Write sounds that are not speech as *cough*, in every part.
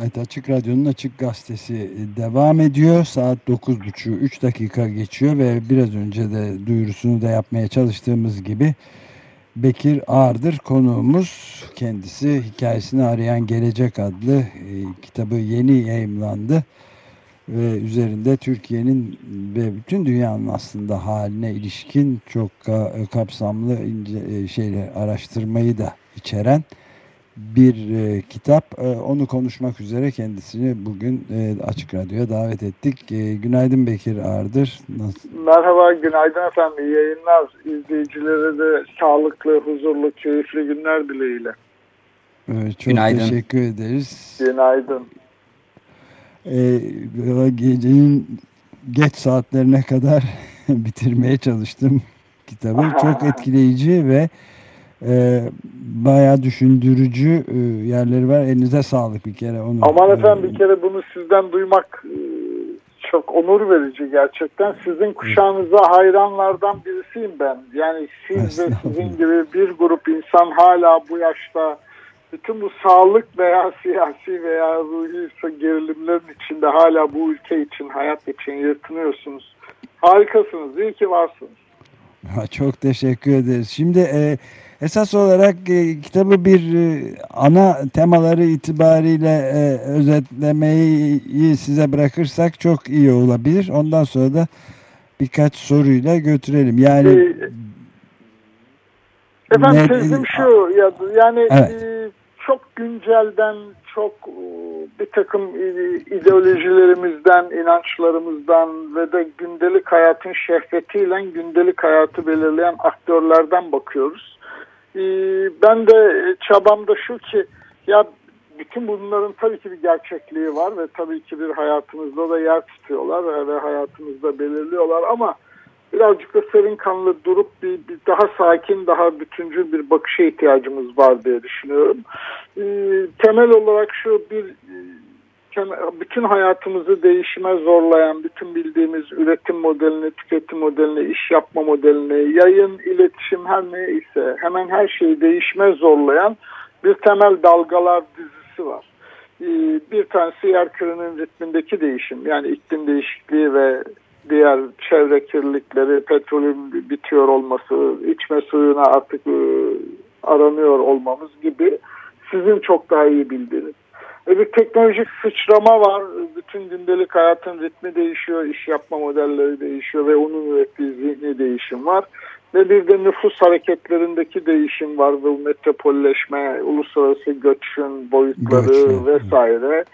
Evet Açık Radyo'nun Açık Gazetesi e, devam ediyor. Saat 9.30 3 dakika geçiyor ve biraz önce de duyurusunu da yapmaya çalıştığımız gibi Bekir Ağırdır konuğumuz. Kendisi Hikayesini Arayan Gelecek adlı e, kitabı yeni yayımlandı ve üzerinde Türkiye'nin ve bütün dünyanın aslında haline ilişkin çok kapsamlı ince e, şeyler araştırmayı da içeren bir e, kitap. E, onu konuşmak üzere kendisini bugün e, Açık Radyo'ya davet ettik. E, günaydın Bekir Ardır. Nasıl? Merhaba, günaydın efendim. İyi yayınlar. İzleyicilere de sağlıklı, huzurlu, keyifli günler dileğiyle. Evet, çok günaydın. teşekkür ederiz. Günaydın. E, gecenin geç saatlerine kadar *laughs* bitirmeye çalıştım kitabı. Çok *laughs* etkileyici ve e, bayağı düşündürücü e, yerleri var. Elinize sağlık bir kere. Onu, Aman efendim bir kere bunu sizden duymak e, çok onur verici gerçekten. Sizin kuşağınıza hayranlardan birisiyim ben. Yani siz ve sizin gibi bir grup insan hala bu yaşta bütün bu sağlık veya *laughs* siyasi veya ruhi gerilimlerin içinde hala bu ülke için, hayat için yırtınıyorsunuz. Harikasınız. İyi ki varsınız. Çok teşekkür ederiz. Şimdi e, Esas olarak e, kitabı bir e, ana temaları itibariyle e, özetlemeyi size bırakırsak çok iyi olabilir. Ondan sonra da birkaç soruyla götürelim. Yani ee, efendim tezim şu ya yani evet. e, çok güncelden çok e, bir takım ideolojilerimizden, inançlarımızdan ve de gündelik hayatın şehvetiyle gündelik hayatı belirleyen aktörlerden bakıyoruz. Ee, ben de çabam da şu ki ya bütün bunların tabii ki bir gerçekliği var ve tabii ki bir hayatımızda da yer tutuyorlar ve hayatımızda belirliyorlar ama birazcık da serin kanlı durup bir, bir daha sakin, daha bütüncül bir bakışa ihtiyacımız var diye düşünüyorum. Ee, temel olarak şu bir bütün hayatımızı değişime zorlayan, bütün bildiğimiz üretim modelini, tüketim modelini, iş yapma modelini, yayın, iletişim her ne ise hemen her şeyi değişime zorlayan bir temel dalgalar dizisi var. Ee, bir tanesi yer kürenin ritmindeki değişim, yani iklim değişikliği ve diğer çevre kirlilikleri, petrolün bitiyor olması, içme suyuna artık e, aranıyor olmamız gibi sizin çok daha iyi bildiğiniz ve bir teknolojik sıçrama var. Bütün gündelik hayatın ritmi değişiyor, iş yapma modelleri değişiyor ve onun ürettiği zihni değişim var. Ve bir de nüfus hareketlerindeki değişim var. Bu metropolleşme, uluslararası göçün boyutları Göçün. vesaire.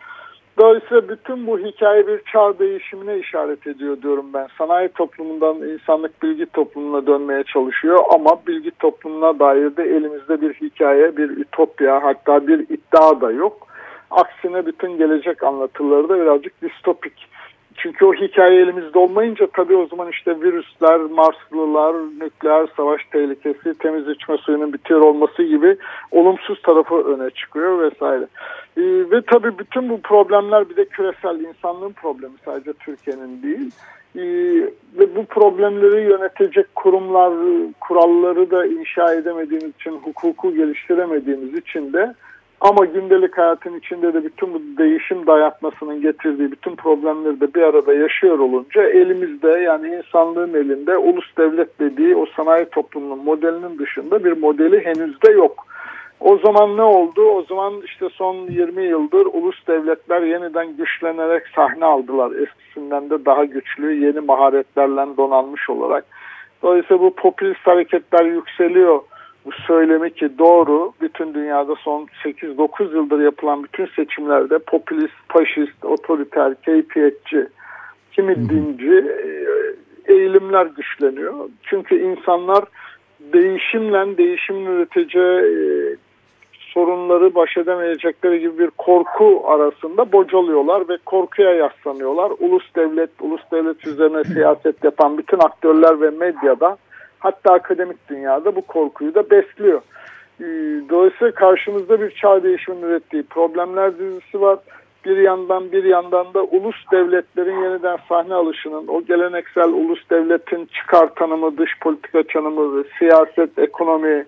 Dolayısıyla bütün bu hikaye bir çağ değişimine işaret ediyor diyorum ben. Sanayi toplumundan insanlık bilgi toplumuna dönmeye çalışıyor ama bilgi toplumuna dair de elimizde bir hikaye, bir ütopya hatta bir iddia da yok. Aksine bütün gelecek anlatıları da birazcık distopik. Çünkü o hikaye elimizde olmayınca tabii o zaman işte virüsler, Marslılar, nükleer savaş tehlikesi, temiz içme suyunun bitiyor olması gibi olumsuz tarafı öne çıkıyor vesaire. Ee, ve tabii bütün bu problemler bir de küresel insanlığın problemi sadece Türkiye'nin değil. Ee, ve bu problemleri yönetecek kurumlar, kuralları da inşa edemediğimiz için, hukuku geliştiremediğimiz için de ama gündelik hayatın içinde de bütün bu değişim dayatmasının getirdiği bütün problemleri de bir arada yaşıyor olunca elimizde yani insanlığın elinde ulus devlet dediği o sanayi toplumunun modelinin dışında bir modeli henüz de yok. O zaman ne oldu? O zaman işte son 20 yıldır ulus devletler yeniden güçlenerek sahne aldılar. Eskisinden de daha güçlü yeni maharetlerle donanmış olarak. Dolayısıyla bu popülist hareketler yükseliyor bu söylemi ki doğru bütün dünyada son 8-9 yıldır yapılan bütün seçimlerde popülist, faşist, otoriter, keyfiyetçi, kimi dinci e, eğilimler güçleniyor. Çünkü insanlar değişimle değişimin üreteceği e, sorunları baş edemeyecekleri gibi bir korku arasında bocalıyorlar ve korkuya yaslanıyorlar. Ulus devlet, ulus devlet üzerine siyaset yapan bütün aktörler ve medyada hatta akademik dünyada bu korkuyu da besliyor. Ee, dolayısıyla karşımızda bir çağ değişiminin ürettiği problemler dizisi var. Bir yandan bir yandan da ulus devletlerin yeniden sahne alışının, o geleneksel ulus devletin çıkar tanımı, dış politika tanımı, siyaset, ekonomi,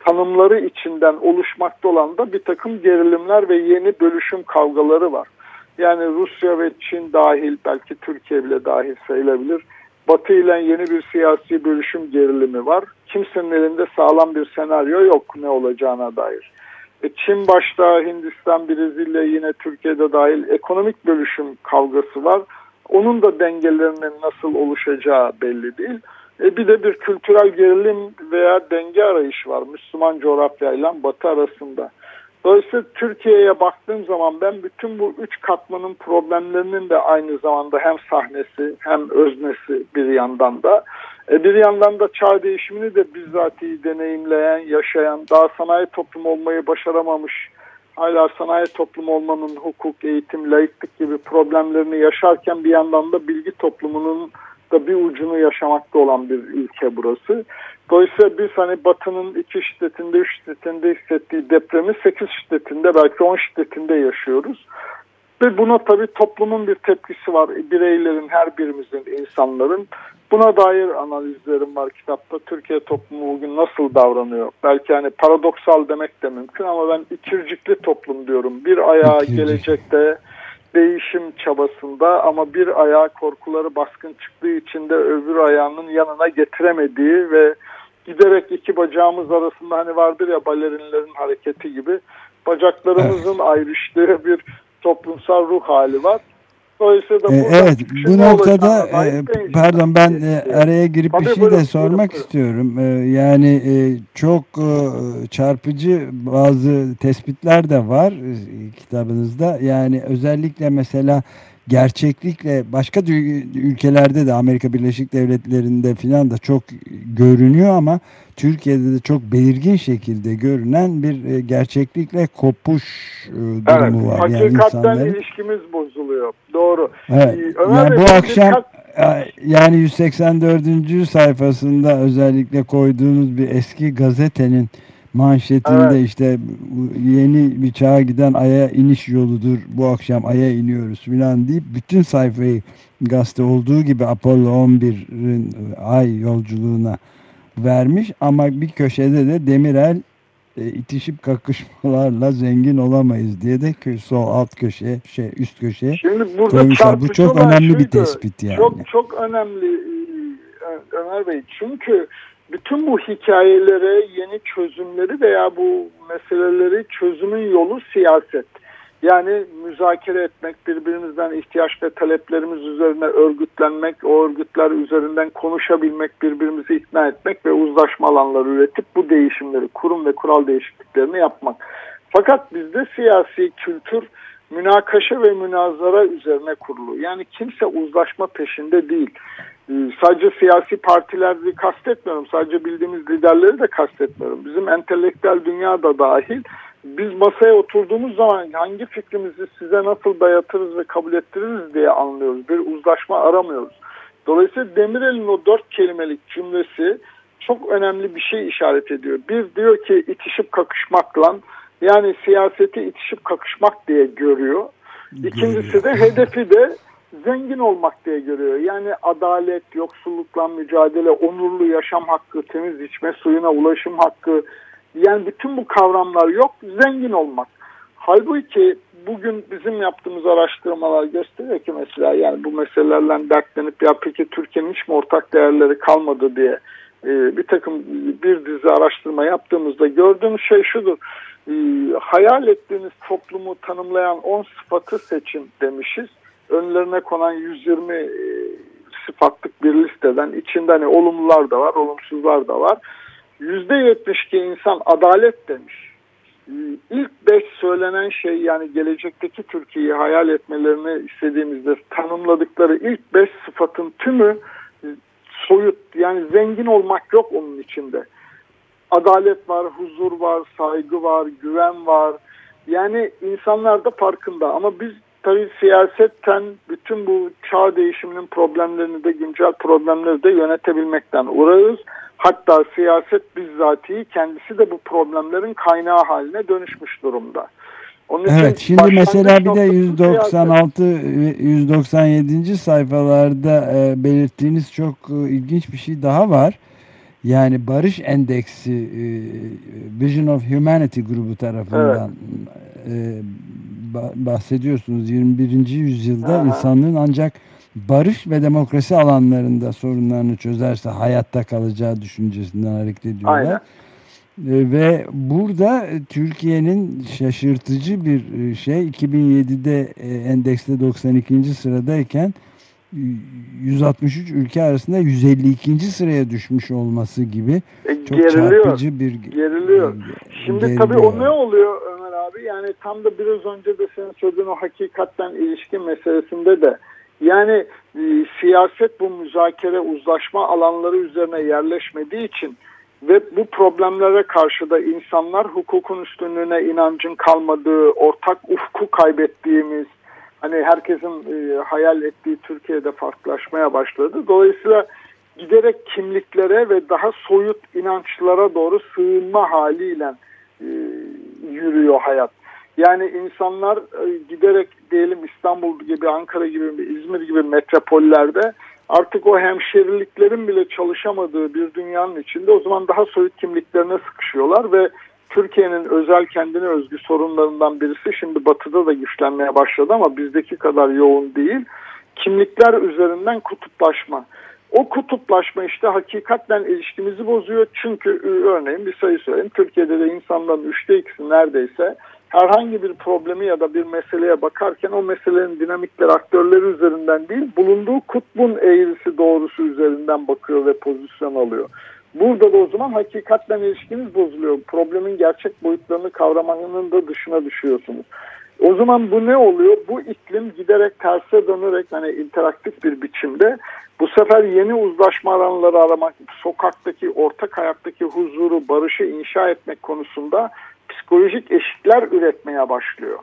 tanımları içinden oluşmakta olan da bir takım gerilimler ve yeni bölüşüm kavgaları var. Yani Rusya ve Çin dahil belki Türkiye bile dahil sayılabilir. Batı ile yeni bir siyasi bölüşüm gerilimi var. Kimsenin elinde sağlam bir senaryo yok ne olacağına dair. E Çin başta Hindistan, Brezilya yine Türkiye'de dahil ekonomik bölüşüm kavgası var. Onun da dengelerinin nasıl oluşacağı belli değil. E bir de bir kültürel gerilim veya denge arayışı var Müslüman coğrafya ile Batı arasında. Dolayısıyla Türkiye'ye baktığım zaman ben bütün bu üç katmanın problemlerinin de aynı zamanda hem sahnesi hem öznesi bir yandan da e bir yandan da çağ değişimini de bizzatihi deneyimleyen, yaşayan, daha sanayi toplum olmayı başaramamış, hala sanayi toplum olmanın hukuk, eğitim, laiklik gibi problemlerini yaşarken bir yandan da bilgi toplumunun da bir ucunu yaşamakta olan bir ülke burası. Dolayısıyla biz hani Batı'nın iki şiddetinde, üç şiddetinde hissettiği depremi sekiz şiddetinde belki on şiddetinde yaşıyoruz. Ve buna tabii toplumun bir tepkisi var. Bireylerin, her birimizin, insanların. Buna dair analizlerim var kitapta. Türkiye toplumu bugün nasıl davranıyor? Belki hani paradoksal demek de mümkün ama ben ikircikli toplum diyorum. Bir ayağı İkircik. gelecekte değişim çabasında ama bir ayağı korkuları baskın çıktığı için de öbür ayağının yanına getiremediği ve giderek iki bacağımız arasında hani vardır ya balerinlerin hareketi gibi bacaklarımızın evet. ayrıştığı bir toplumsal ruh hali var. Dolayısıyla ee, evet bu noktada e, pardon ben e, araya girip Tabii bir şey de sormak buyurun, istiyorum. E, yani e, çok e, çarpıcı bazı tespitler de var e, kitabınızda. Yani özellikle mesela gerçeklikle başka ülkelerde de Amerika Birleşik Devletleri'nde filan da çok görünüyor ama Türkiye'de de çok belirgin şekilde görünen bir e, gerçeklikle kopuş e, durumu evet, var. Yani hakikaten ilişkimiz bozuluyor. Doğru. Evet. Ee, Ömer yani bu akşam dikkat... yani 184. sayfasında özellikle koyduğunuz bir eski gazetenin manşetinde evet. işte yeni bir çağa giden aya iniş yoludur bu akşam aya iniyoruz filan deyip bütün sayfayı gazete olduğu gibi Apollo 11'in ay yolculuğuna vermiş ama bir köşede de Demirel e, itişip kakışmalarla zengin olamayız diye de sol alt köşeye şey üst köşeye Şimdi burada koymuşlar. Bu çok önemli şuydu, bir tespit yani. Çok çok önemli e, Ömer Bey çünkü bütün bu hikayelere yeni çözümleri veya bu meseleleri çözümün yolu siyaset. Yani müzakere etmek, birbirimizden ihtiyaç ve taleplerimiz üzerine örgütlenmek, o örgütler üzerinden konuşabilmek, birbirimizi ikna etmek ve uzlaşma alanları üretip bu değişimleri, kurum ve kural değişikliklerini yapmak. Fakat bizde siyasi kültür münakaşa ve münazara üzerine kurulu. Yani kimse uzlaşma peşinde değil. Ee, sadece siyasi partileri kastetmiyorum. Sadece bildiğimiz liderleri de kastetmiyorum. Bizim entelektüel dünya da dahil. Biz masaya oturduğumuz zaman hangi fikrimizi size nasıl dayatırız ve kabul ettiririz diye anlıyoruz. Bir uzlaşma aramıyoruz. Dolayısıyla Demirel'in o dört kelimelik cümlesi çok önemli bir şey işaret ediyor. Bir diyor ki itişip kakışmakla yani siyaseti itişip kakışmak diye görüyor. İkincisi de hedefi de zengin olmak diye görüyor. Yani adalet, yoksullukla mücadele, onurlu yaşam hakkı, temiz içme suyuna ulaşım hakkı. Yani bütün bu kavramlar yok. Zengin olmak. Halbuki bugün bizim yaptığımız araştırmalar gösteriyor ki mesela yani bu meselelerle dertlenip ya peki Türkiye'nin hiç mi ortak değerleri kalmadı diye e, bir takım bir dizi araştırma yaptığımızda gördüğümüz şey şudur. E, hayal ettiğiniz toplumu tanımlayan 10 sıfatı seçin demişiz önlerine konan 120 e, sıfatlık bir listeden içinde hani olumlular da var, olumsuzlar da var. %72 insan adalet demiş. E, ilk beş söylenen şey yani gelecekteki Türkiye'yi hayal etmelerini istediğimizde tanımladıkları ilk beş sıfatın tümü e, soyut yani zengin olmak yok onun içinde. Adalet var, huzur var, saygı var, güven var. Yani insanlar da farkında ama biz tabii siyasetten bütün bu çağ değişiminin problemlerini de güncel problemleri de yönetebilmekten uğrarız. Hatta siyaset bizzatihi kendisi de bu problemlerin kaynağı haline dönüşmüş durumda. Onun evet şimdi mesela bir de 196 ve 197. sayfalarda e, belirttiğiniz çok e, ilginç bir şey daha var. Yani Barış Endeksi e, Vision of Humanity grubu tarafından evet. e, bahsediyorsunuz. 21. yüzyılda Aha. insanlığın ancak barış ve demokrasi alanlarında sorunlarını çözerse hayatta kalacağı düşüncesinden hareket ediyorlar. Aynen. E, ve burada Türkiye'nin şaşırtıcı bir e, şey 2007'de e, endekste 92. sıradayken 163 ülke arasında 152. sıraya düşmüş olması gibi çok geriliyor, çarpıcı bir geriliyor. Şimdi geriliyor. tabii o ne oluyor abi? Yani tam da biraz önce de senin söylediğin o hakikatten ilişki meselesinde de yani e, siyaset bu müzakere uzlaşma alanları üzerine yerleşmediği için ve bu problemlere karşı da insanlar hukukun üstünlüğüne inancın kalmadığı, ortak ufku kaybettiğimiz, hani herkesin e, hayal ettiği Türkiye'de farklılaşmaya başladı. Dolayısıyla giderek kimliklere ve daha soyut inançlara doğru sığınma haliyle e, yürüyor hayat. Yani insanlar e, giderek diyelim İstanbul gibi, Ankara gibi, İzmir gibi metropollerde artık o hemşeriliklerin bile çalışamadığı bir dünyanın içinde o zaman daha soyut kimliklerine sıkışıyorlar ve Türkiye'nin özel kendine özgü sorunlarından birisi şimdi batıda da güçlenmeye başladı ama bizdeki kadar yoğun değil. Kimlikler üzerinden kutuplaşma. O kutuplaşma işte hakikaten ilişkimizi bozuyor. Çünkü e, örneğin bir sayı söyleyeyim. Türkiye'de de insanların üçte ikisi neredeyse herhangi bir problemi ya da bir meseleye bakarken o meselenin dinamikleri aktörleri üzerinden değil bulunduğu kutbun eğrisi doğrusu üzerinden bakıyor ve pozisyon alıyor. Burada da o zaman hakikatle ilişkiniz bozuluyor. Problemin gerçek boyutlarını kavramanın da dışına düşüyorsunuz. O zaman bu ne oluyor? Bu iklim giderek terse dönerek hani interaktif bir biçimde bu sefer yeni uzlaşma alanları aramak, sokaktaki, ortak hayattaki huzuru, barışı inşa etmek konusunda psikolojik eşikler üretmeye başlıyor.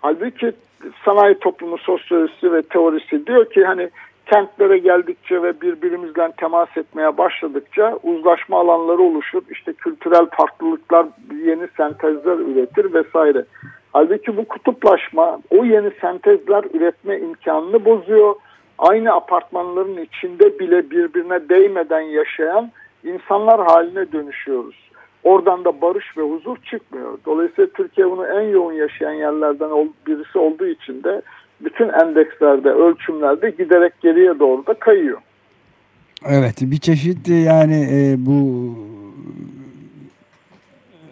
Halbuki sanayi toplumu sosyolojisi ve teorisi diyor ki hani kentlere geldikçe ve birbirimizle temas etmeye başladıkça uzlaşma alanları oluşur. İşte kültürel farklılıklar yeni sentezler üretir vesaire. Halbuki bu kutuplaşma o yeni sentezler üretme imkanını bozuyor. Aynı apartmanların içinde bile birbirine değmeden yaşayan insanlar haline dönüşüyoruz. Oradan da barış ve huzur çıkmıyor. Dolayısıyla Türkiye bunu en yoğun yaşayan yerlerden birisi olduğu için de bütün endekslerde, ölçümlerde giderek geriye doğru da kayıyor. Evet, bir çeşit yani e, bu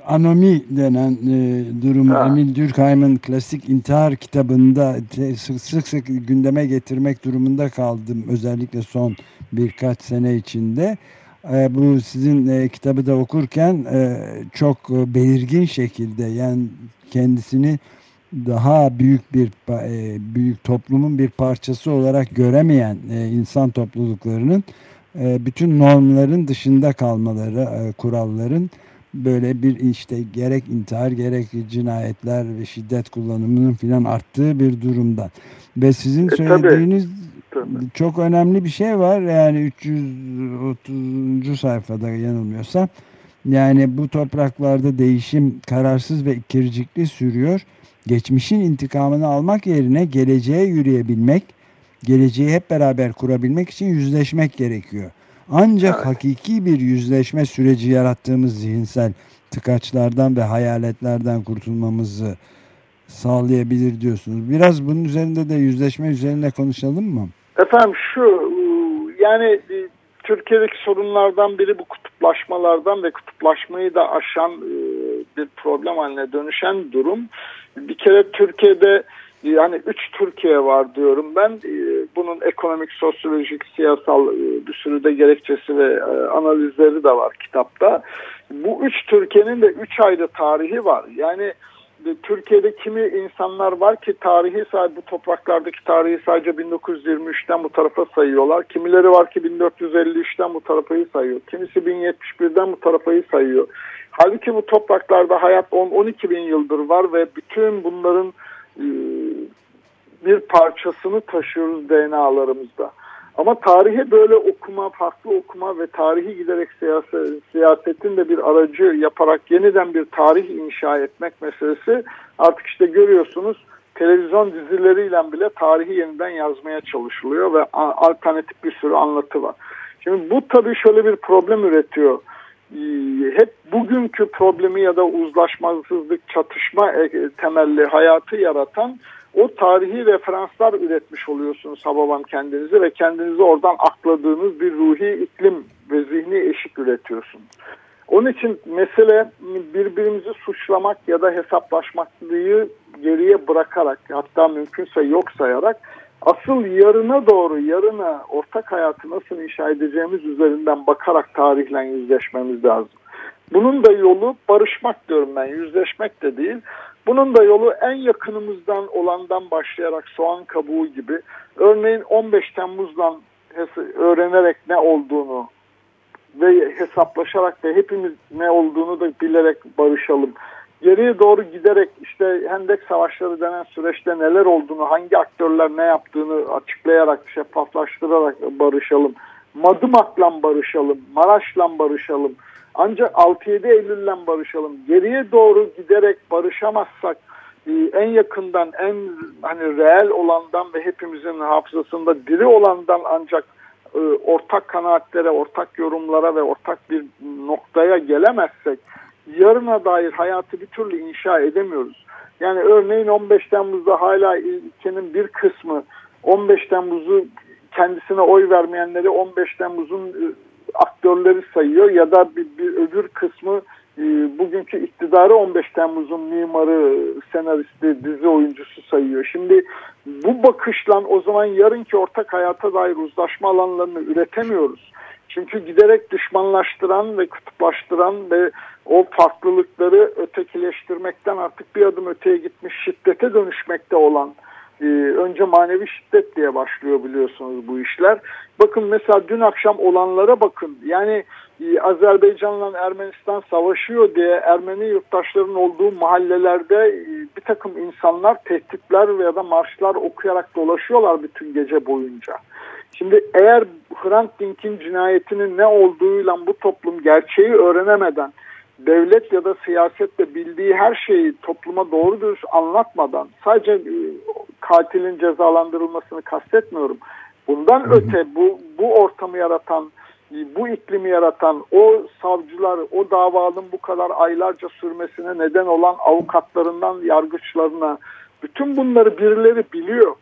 anomi denen e, durumu ha. Emil Durkheim'in klasik intihar kitabında sık, sık sık gündeme getirmek durumunda kaldım. Özellikle son birkaç sene içinde. E, bu sizin e, kitabı da okurken e, çok e, belirgin şekilde yani kendisini daha büyük bir e, büyük toplumun bir parçası olarak göremeyen e, insan topluluklarının e, bütün normların dışında kalmaları, kuralların böyle bir işte gerek intihar gerek cinayetler ve şiddet kullanımının filan arttığı bir durumdan. Ve sizin söylediğiniz tabii. çok önemli bir şey var. Yani 330. sayfada yanılmıyorsam yani bu topraklarda değişim kararsız ve ikircikli sürüyor geçmişin intikamını almak yerine geleceğe yürüyebilmek, geleceği hep beraber kurabilmek için yüzleşmek gerekiyor. Ancak evet. hakiki bir yüzleşme süreci yarattığımız zihinsel tıkaçlardan ve hayaletlerden kurtulmamızı sağlayabilir diyorsunuz. Biraz bunun üzerinde de yüzleşme üzerinde konuşalım mı? Efendim şu yani Türkiye'deki sorunlardan biri bu kutuplaşmalardan ve kutuplaşmayı da aşan e, bir problem haline dönüşen durum. Bir kere Türkiye'de yani üç Türkiye var diyorum ben. E, bunun ekonomik, sosyolojik, siyasal e, bir sürü de gerekçesi ve analizleri de var kitapta. Bu üç Türkiye'nin de üç ayrı tarihi var. Yani Türkiye'de kimi insanlar var ki tarihi sadece bu topraklardaki tarihi sadece 1923'ten bu tarafa sayıyorlar. Kimileri var ki 1453'ten bu tarafayı sayıyor. Kimisi 1071'den bu tarafayı sayıyor. Halbuki bu topraklarda hayat 10-12 bin yıldır var ve bütün bunların e, bir parçasını taşıyoruz DNA'larımızda. Ama tarihi böyle okuma, farklı okuma ve tarihi giderek siyaset, siyasetin de bir aracı yaparak yeniden bir tarih inşa etmek meselesi artık işte görüyorsunuz televizyon dizileriyle bile tarihi yeniden yazmaya çalışılıyor ve alternatif bir sürü anlatı var. Şimdi bu tabii şöyle bir problem üretiyor. Ee, hep bugünkü problemi ya da uzlaşmazsızlık, çatışma e, temelli hayatı yaratan o tarihi referanslar üretmiş oluyorsunuz Hababam kendinizi ve kendinizi oradan akladığınız bir ruhi iklim ve zihni eşik üretiyorsunuz. Onun için mesele birbirimizi suçlamak ya da hesaplaşmaklığı geriye bırakarak hatta mümkünse yok sayarak asıl yarına doğru yarına ortak hayatı nasıl inşa edeceğimiz üzerinden bakarak tarihle yüzleşmemiz lazım. Bunun da yolu barışmak diyorum ben yüzleşmek de değil. Bunun da yolu en yakınımızdan olandan başlayarak soğan kabuğu gibi örneğin 15 Temmuz'dan öğrenerek ne olduğunu ve hesaplaşarak da hepimiz ne olduğunu da bilerek barışalım. Geriye doğru giderek işte Hendek Savaşları denen süreçte neler olduğunu, hangi aktörler ne yaptığını açıklayarak, şeffaflaştırarak barışalım. Madımak'la barışalım, Maraş'la barışalım. Ancak 6-7 Eylül'le barışalım. Geriye doğru giderek barışamazsak e, en yakından, en hani reel olandan ve hepimizin hafızasında diri olandan ancak e, ortak kanaatlere, ortak yorumlara ve ortak bir noktaya gelemezsek yarına dair hayatı bir türlü inşa edemiyoruz. Yani örneğin 15 Temmuz'da hala ülkenin bir kısmı 15 Temmuz'u kendisine oy vermeyenleri 15 Temmuz'un e, aktörleri sayıyor ya da bir, bir öbür kısmı e, bugünkü iktidarı 15 Temmuz'un mimarı, senaristi, dizi oyuncusu sayıyor. Şimdi bu bakışla o zaman yarınki ortak hayata dair uzlaşma alanlarını üretemiyoruz. Çünkü giderek düşmanlaştıran ve kutuplaştıran ve o farklılıkları ötekileştirmekten artık bir adım öteye gitmiş şiddete dönüşmekte olan e, önce manevi şiddet diye başlıyor biliyorsunuz bu işler. Bakın mesela dün akşam olanlara bakın. Yani e, Azerbaycan'la Ermenistan savaşıyor diye Ermeni yurttaşların olduğu mahallelerde e, bir takım insanlar tehditler veya da marşlar okuyarak dolaşıyorlar bütün gece boyunca. Şimdi eğer Hrant Dink'in cinayetinin ne olduğuyla bu toplum gerçeği öğrenemeden devlet ya da siyasette bildiği her şeyi topluma doğru dürüst anlatmadan sadece e, katilin cezalandırılmasını kastetmiyorum. Bundan hı hı. öte bu, bu ortamı yaratan, bu iklimi yaratan o savcılar, o davanın bu kadar aylarca sürmesine neden olan avukatlarından yargıçlarına bütün bunları birileri biliyor.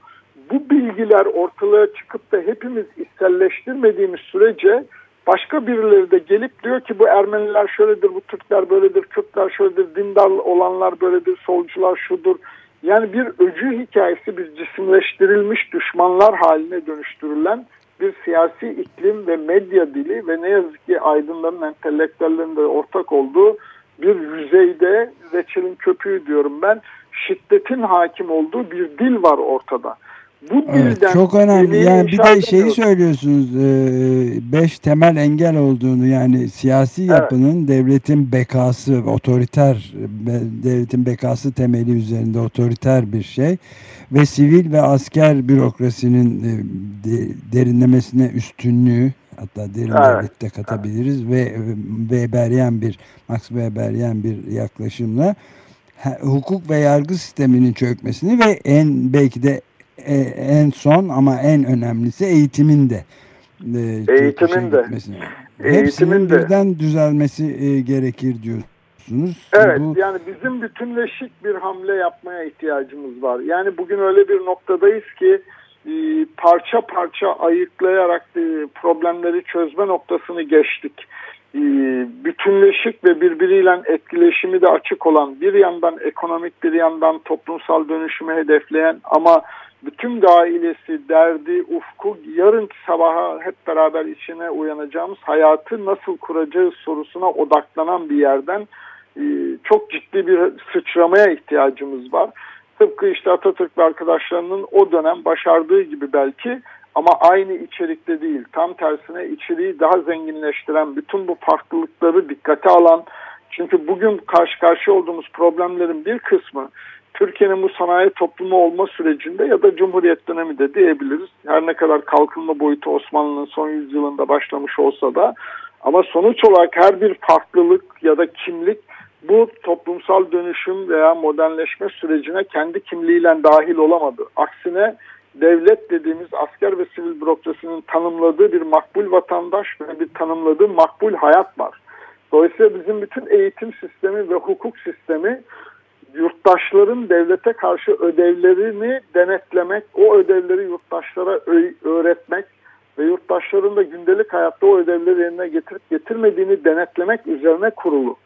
Bu bilgiler ortalığa çıkıp da hepimiz içselleştirmediğimiz sürece başka birileri de gelip diyor ki bu Ermeniler şöyledir, bu Türkler böyledir, Kürtler şöyledir, dindar olanlar böyledir, solcular şudur. Yani bir öcü hikayesi, bir cisimleştirilmiş düşmanlar haline dönüştürülen bir siyasi iklim ve medya dili ve ne yazık ki aydınların, entelektüellerin de ortak olduğu bir yüzeyde reçelin köpüğü diyorum ben, şiddetin hakim olduğu bir dil var ortada. Bu evet, çok önemli. Yani bir de şeyi söylüyorsunuz. E, beş temel engel olduğunu yani siyasi yapının evet. devletin bekası, otoriter devletin bekası temeli üzerinde otoriter bir şey ve sivil ve asker bürokrasinin e, derinlemesine üstünlüğü hatta derin evet. devlette katabiliriz evet. ve Weberyen bir Max Weberyen bir yaklaşımla hukuk ve yargı sisteminin çökmesini ve en belki de e, en son ama en önemlisi eğitimin de e, eğitimin de hepsinin birden düzelmesi e, gerekir diyorsunuz. Evet Bu, yani bizim bütünleşik bir hamle yapmaya ihtiyacımız var. Yani bugün öyle bir noktadayız ki e, parça parça ayıklayarak e, problemleri çözme noktasını geçtik. E, bütünleşik ve birbiriyle etkileşimi de açık olan bir yandan ekonomik bir yandan toplumsal dönüşümü hedefleyen ama bütün gailesi, derdi, ufku yarınki sabaha hep beraber içine uyanacağımız hayatı nasıl kuracağız sorusuna odaklanan bir yerden e, çok ciddi bir sıçramaya ihtiyacımız var. Tıpkı işte Atatürk ve arkadaşlarının o dönem başardığı gibi belki ama aynı içerikte değil. Tam tersine içeriği daha zenginleştiren, bütün bu farklılıkları dikkate alan, çünkü bugün karşı karşıya olduğumuz problemlerin bir kısmı Türkiye'nin bu sanayi toplumu olma sürecinde ya da Cumhuriyet dönemi de diyebiliriz. Her ne kadar kalkınma boyutu Osmanlı'nın son yüzyılında başlamış olsa da ama sonuç olarak her bir farklılık ya da kimlik bu toplumsal dönüşüm veya modernleşme sürecine kendi kimliğiyle dahil olamadı. Aksine devlet dediğimiz asker ve sivil bürokrasinin tanımladığı bir makbul vatandaş ve bir tanımladığı makbul hayat var. Dolayısıyla bizim bütün eğitim sistemi ve hukuk sistemi yurttaşların devlete karşı ödevlerini denetlemek, o ödevleri yurttaşlara öğretmek ve yurttaşların da gündelik hayatta o ödevleri yerine getirip getirmediğini denetlemek üzerine kurulu.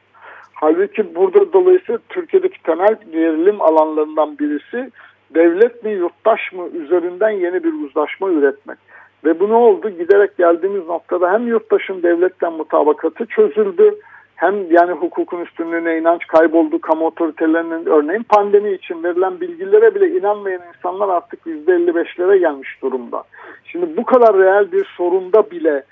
Halbuki burada dolayısıyla Türkiye'deki temel gerilim alanlarından birisi devlet mi yurttaş mı üzerinden yeni bir uzlaşma üretmek. Ve bu ne oldu? Giderek geldiğimiz noktada hem yurttaşın devletten mutabakatı çözüldü hem yani hukukun üstünlüğüne inanç kayboldu. Kamu otoritelerinin örneğin pandemi için verilen bilgilere bile inanmayan insanlar artık %55'lere gelmiş durumda. Şimdi bu kadar reel bir sorunda bile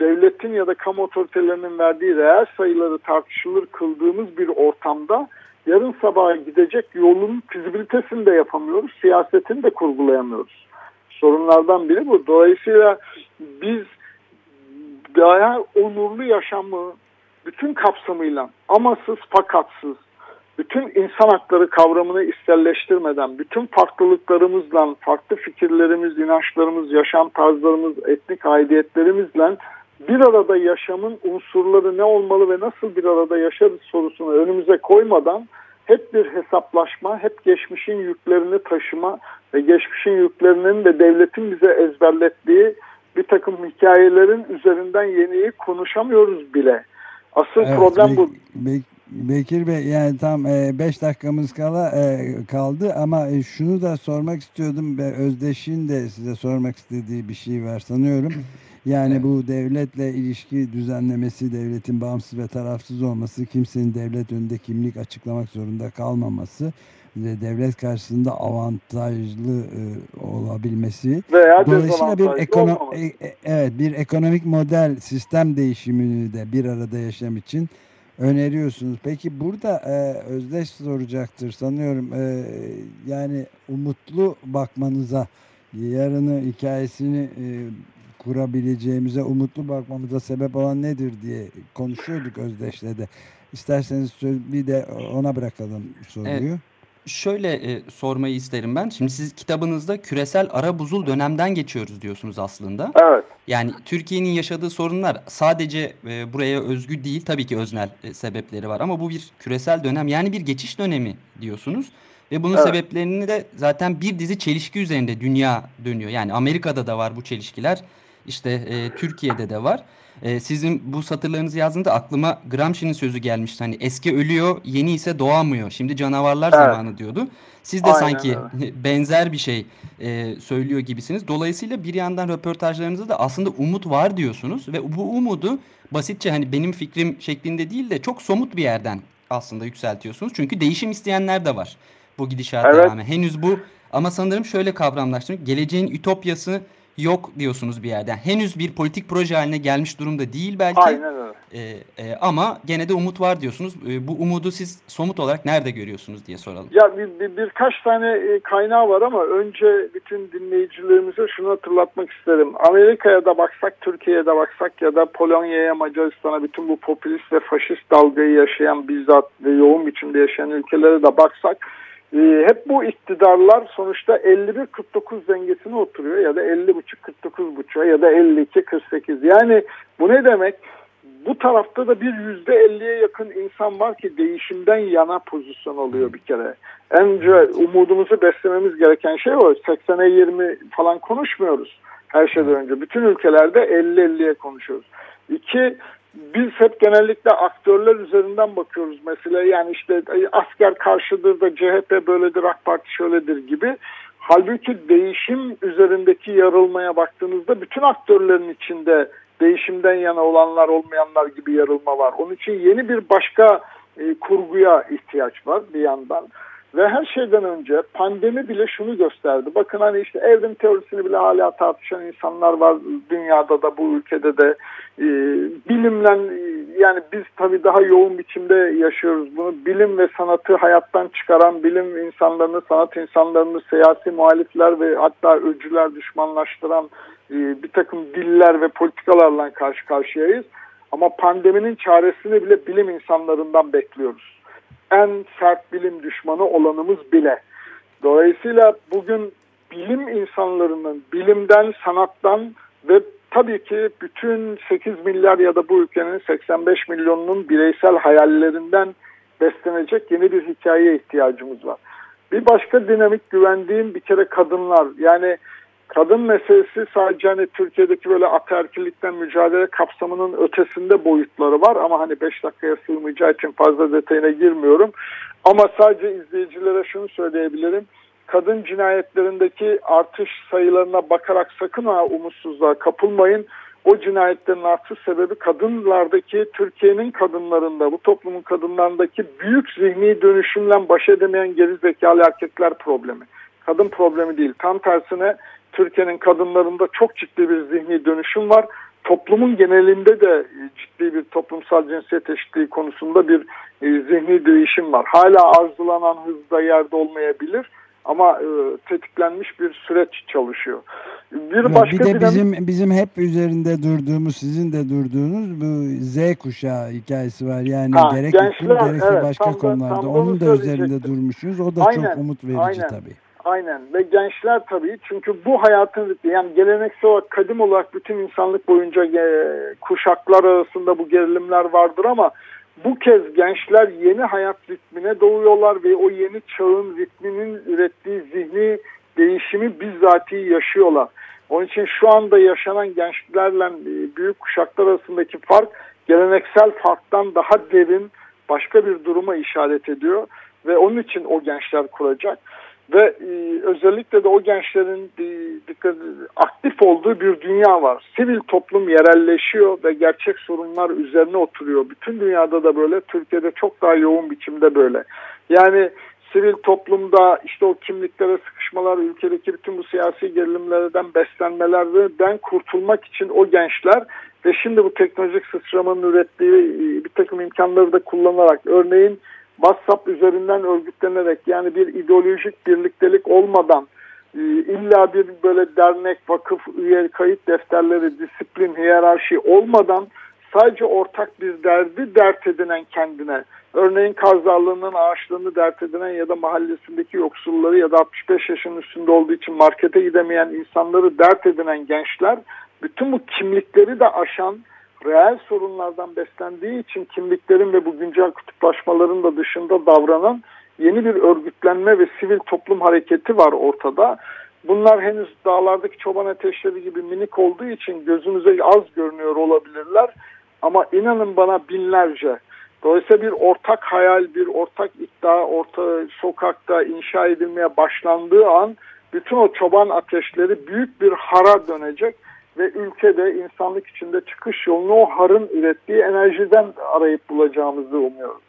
devletin ya da kamu otoritelerinin verdiği reel sayıları tartışılır kıldığımız bir ortamda yarın sabaha gidecek yolun fizibilitesini de yapamıyoruz, siyasetini de kurgulayamıyoruz. Sorunlardan biri bu. Dolayısıyla biz daha onurlu yaşamı bütün kapsamıyla amasız fakatsız, bütün insan hakları kavramını isterleştirmeden, bütün farklılıklarımızla, farklı fikirlerimiz, inançlarımız, yaşam tarzlarımız, etnik aidiyetlerimizle bir arada yaşamın unsurları ne olmalı ve nasıl bir arada yaşarız sorusunu önümüze koymadan hep bir hesaplaşma, hep geçmişin yüklerini taşıma ve geçmişin yüklerinin de devletin bize ezberlettiği bir takım hikayelerin üzerinden yeniyi konuşamıyoruz bile. Asıl evet, problem bu. Be Bekir Bey yani tam 5 e, dakikamız kala e, kaldı ama e, şunu da sormak istiyordum Özdeş'in de size sormak istediği bir şey var sanıyorum. Yani evet. bu devletle ilişki düzenlemesi, devletin bağımsız ve tarafsız olması, kimsenin devlet önünde kimlik açıklamak zorunda kalmaması devlet karşısında avantajlı e, olabilmesi veya dolayısıyla bir ekono e, e, evet bir ekonomik model sistem değişimini de bir arada yaşam için öneriyorsunuz. Peki burada e, Özdeş soracaktır sanıyorum. E, yani umutlu bakmanıza yarını hikayesini e, kurabileceğimize, umutlu bakmamıza sebep olan nedir diye konuşuyorduk Özdeş'le de. İsterseniz bir de ona bırakalım soruyu. Evet. Şöyle e, sormayı isterim ben. Şimdi siz kitabınızda küresel ara buzul dönemden geçiyoruz diyorsunuz aslında. Evet. Yani Türkiye'nin yaşadığı sorunlar sadece e, buraya özgü değil. Tabii ki öznel e, sebepleri var ama bu bir küresel dönem yani bir geçiş dönemi diyorsunuz. Ve bunun evet. sebeplerini de zaten bir dizi çelişki üzerinde dünya dönüyor. Yani Amerika'da da var bu çelişkiler. İşte e, Türkiye'de de var. E, sizin bu satırlarınızı yazdığında aklıma Gramsci'nin sözü gelmişti. Hani eski ölüyor, yeni ise doğamıyor. Şimdi canavarlar evet. zamanı diyordu. Siz de Aynen sanki öyle. *laughs* benzer bir şey e, söylüyor gibisiniz. Dolayısıyla bir yandan röportajlarınızda da aslında umut var diyorsunuz ve bu umudu basitçe hani benim fikrim şeklinde değil de çok somut bir yerden aslında yükseltiyorsunuz. Çünkü değişim isteyenler de var bu gidişata evet. rağmen. Henüz bu ama sanırım şöyle kavramlaştırmak. Geleceğin ütopyası yok diyorsunuz bir yerden. Henüz bir politik proje haline gelmiş durumda değil belki. Aynen öyle. E, e, ama gene de umut var diyorsunuz. E, bu umudu siz somut olarak nerede görüyorsunuz diye soralım. Ya bir, bir, birkaç tane e, kaynağı var ama önce bütün dinleyicilerimize şunu hatırlatmak isterim. Amerika'ya da baksak, Türkiye'ye de baksak ya da Polonya'ya, Macaristan'a bütün bu popülist ve faşist dalgayı yaşayan bizzat ve yoğun biçimde yaşayan ülkelere de baksak ee, hep bu iktidarlar sonuçta 51-49 dengesine oturuyor ya da 50,5-49,5'a ya da 52-48. Yani bu ne demek? Bu tarafta da bir %50'ye yakın insan var ki değişimden yana pozisyon alıyor bir kere. Önce umudumuzu beslememiz gereken şey o. 80'e 20 falan konuşmuyoruz her şeyden önce. Bütün ülkelerde 50-50'ye konuşuyoruz. İki, biz hep genellikle aktörler üzerinden bakıyoruz mesela yani işte asker karşıdır da CHP böyledir AK Parti şöyledir gibi. Halbuki değişim üzerindeki yarılmaya baktığınızda bütün aktörlerin içinde değişimden yana olanlar olmayanlar gibi yarılma var. Onun için yeni bir başka e, kurguya ihtiyaç var bir yandan. Ve her şeyden önce pandemi bile şunu gösterdi. Bakın hani işte evrim teorisini bile hala tartışan insanlar var dünyada da bu ülkede de. E, bilimle yani biz tabii daha yoğun biçimde yaşıyoruz bunu. Bilim ve sanatı hayattan çıkaran bilim insanlarını, sanat insanlarını, siyasi muhalifler ve hatta öcüler düşmanlaştıran e, bir takım diller ve politikalarla karşı karşıyayız. Ama pandeminin çaresini bile bilim insanlarından bekliyoruz en sert bilim düşmanı olanımız bile. Dolayısıyla bugün bilim insanlarının bilimden, sanattan ve tabii ki bütün 8 milyar ya da bu ülkenin 85 milyonunun bireysel hayallerinden beslenecek yeni bir hikayeye ihtiyacımız var. Bir başka dinamik güvendiğim bir kere kadınlar. Yani kadın meselesi sadece hani Türkiye'deki böyle ataerkillikten mücadele kapsamının ötesinde boyutları var ama hani 5 dakikaya sığmayacağı için fazla detayına girmiyorum. Ama sadece izleyicilere şunu söyleyebilirim. Kadın cinayetlerindeki artış sayılarına bakarak sakın ha umutsuzluğa kapılmayın. O cinayetlerin artış sebebi kadınlardaki Türkiye'nin kadınlarında bu toplumun kadınlarındaki büyük zihni dönüşümle baş edemeyen geri zekalı erkekler problemi. Kadın problemi değil. Tam tersine Türkiye'nin kadınlarında çok ciddi bir zihni dönüşüm var. Toplumun genelinde de ciddi bir toplumsal cinsiyet eşitliği konusunda bir e, zihni değişim var. Hala arzulanan hızda yerde olmayabilir ama e, tetiklenmiş bir süreç çalışıyor. Bir başka bir de dinamik... bizim bizim hep üzerinde durduğumuz, sizin de durduğunuz bu Z kuşağı hikayesi var. Yani ha, gerek gençler, hukuk gerekse evet, başka tam konularda. Tam Onun da üzerinde durmuşsunuz. O da aynen, çok umut verici aynen. tabii. Aynen. Ve gençler tabii. Çünkü bu hayatın yani geleneksel olarak kadim olarak bütün insanlık boyunca e, kuşaklar arasında bu gerilimler vardır ama bu kez gençler yeni hayat ritmine doğuyorlar ve o yeni çağın ritminin ürettiği zihni değişimi bizzatihi yaşıyorlar. Onun için şu anda yaşanan gençlerle e, büyük kuşaklar arasındaki fark geleneksel farktan daha derin başka bir duruma işaret ediyor. Ve onun için o gençler kuracak ve e, özellikle de o gençlerin e, dikkat, aktif olduğu bir dünya var. Sivil toplum yerelleşiyor ve gerçek sorunlar üzerine oturuyor. Bütün dünyada da böyle, Türkiye'de çok daha yoğun biçimde böyle. Yani sivil toplumda işte o kimliklere sıkışmalar, ülkedeki bütün bu siyasi gerilimlerden beslenmelerden kurtulmak için o gençler ve şimdi bu teknolojik sıçramanın ürettiği e, bir takım imkanları da kullanarak örneğin WhatsApp üzerinden örgütlenerek yani bir ideolojik birliktelik olmadan e, illa bir böyle dernek, vakıf, üye kayıt defterleri, disiplin, hiyerarşi olmadan sadece ortak bir derdi dert edinen kendine, örneğin Kazlarlığının ağaçlığını dert edinen ya da mahallesindeki yoksulları ya da 65 yaşın üstünde olduğu için markete gidemeyen insanları dert edinen gençler bütün bu kimlikleri de aşan reel sorunlardan beslendiği için kimliklerin ve bu güncel kutuplaşmaların da dışında davranan yeni bir örgütlenme ve sivil toplum hareketi var ortada. Bunlar henüz dağlardaki çoban ateşleri gibi minik olduğu için gözümüze az görünüyor olabilirler. Ama inanın bana binlerce. Dolayısıyla bir ortak hayal, bir ortak iddia orta sokakta inşa edilmeye başlandığı an bütün o çoban ateşleri büyük bir hara dönecek ve ülkede insanlık içinde çıkış yolunu o harın ürettiği enerjiden arayıp bulacağımızı umuyoruz.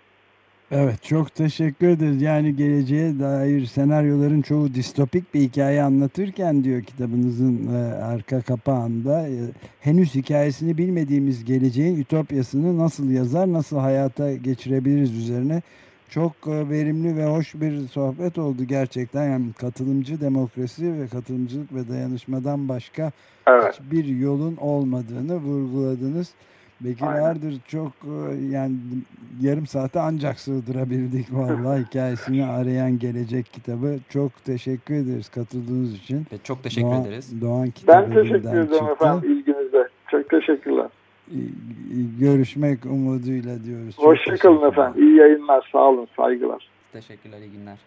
Evet çok teşekkür ederiz. Yani geleceğe dair senaryoların çoğu distopik bir hikaye anlatırken diyor kitabınızın e, arka kapağında e, henüz hikayesini bilmediğimiz geleceğin ütopyasını nasıl yazar, nasıl hayata geçirebiliriz üzerine çok e, verimli ve hoş bir sohbet oldu gerçekten. Yani katılımcı demokrasi ve katılımcılık ve dayanışmadan başka evet. hiçbir yolun olmadığını vurguladınız. Bekir Aynen. Ardır çok e, yani yarım saate ancak sığdırabildik vallahi *laughs* hikayesini arayan gelecek kitabı. Çok teşekkür ederiz katıldığınız için. Evet, çok teşekkür Doğan, ederiz. Doğan ben teşekkür ederim çıktı. efendim ilginizde. Çok teşekkürler görüşmek umuduyla diyoruz. Hoşçakalın efendim. İyi yayınlar. Sağ olun. Saygılar. Teşekkürler. İyi günler.